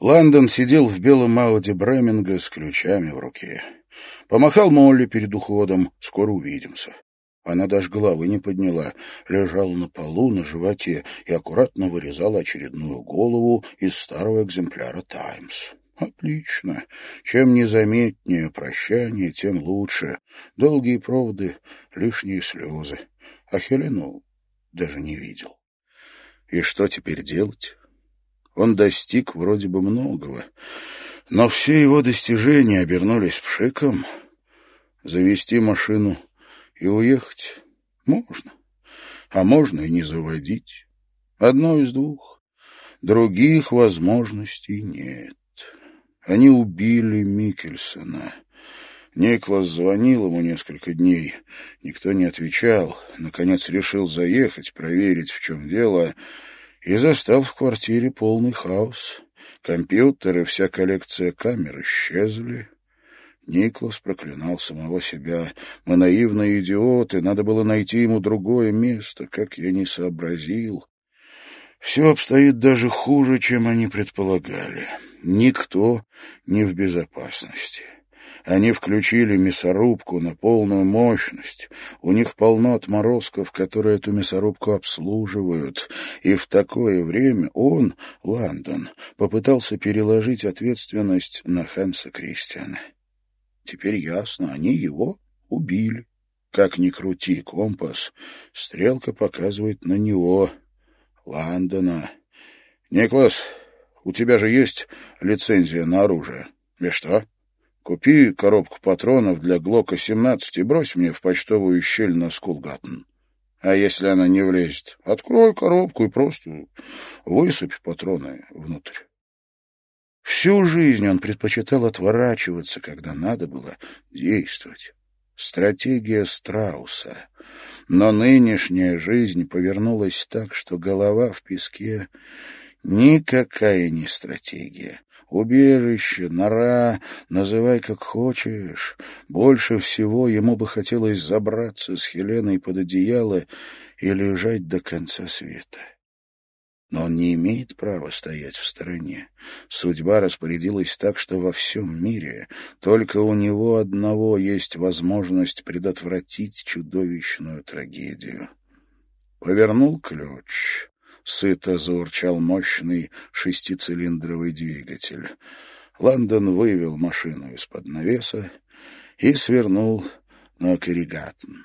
Лондон сидел в белом Ауди Бреминга с ключами в руке. Помахал Молли перед уходом. Скоро увидимся. Она даже головы не подняла, лежала на полу на животе и аккуратно вырезала очередную голову из старого экземпляра «Таймс». Отлично. Чем незаметнее прощание, тем лучше. Долгие проводы, лишние слезы. А Хелену даже не видел. И что теперь делать? Он достиг вроде бы многого, но все его достижения обернулись пшиком. Завести машину и уехать можно, а можно и не заводить. Одно из двух. Других возможностей нет. Они убили Микельсона. Никлас звонил ему несколько дней. Никто не отвечал. Наконец решил заехать, проверить, в чем дело, и застал в квартире полный хаос. Компьютеры, вся коллекция камер исчезли. Никлас проклинал самого себя. Мы наивные идиоты, надо было найти ему другое место, как я не сообразил. Все обстоит даже хуже, чем они предполагали. Никто не в безопасности. Они включили мясорубку на полную мощность. У них полно отморозков, которые эту мясорубку обслуживают. И в такое время он, Лондон, попытался переложить ответственность на Ханса Кристиана. Теперь ясно, они его убили. Как ни крути компас, стрелка показывает на него, Лондона. «Никлас, у тебя же есть лицензия на оружие?» «И что?» Купи коробку патронов для Глока-17 и брось мне в почтовую щель на Скулгаттен. А если она не влезет, открой коробку и просто высыпь патроны внутрь. Всю жизнь он предпочитал отворачиваться, когда надо было действовать. Стратегия страуса. Но нынешняя жизнь повернулась так, что голова в песке — никакая не стратегия. Убежище, нора, называй как хочешь. Больше всего ему бы хотелось забраться с Хеленой под одеяло и лежать до конца света. Но он не имеет права стоять в стороне. Судьба распорядилась так, что во всем мире только у него одного есть возможность предотвратить чудовищную трагедию. Повернул ключ. Сыто заурчал мощный шестицилиндровый двигатель. Лондон вывел машину из-под навеса и свернул на Керригаттен.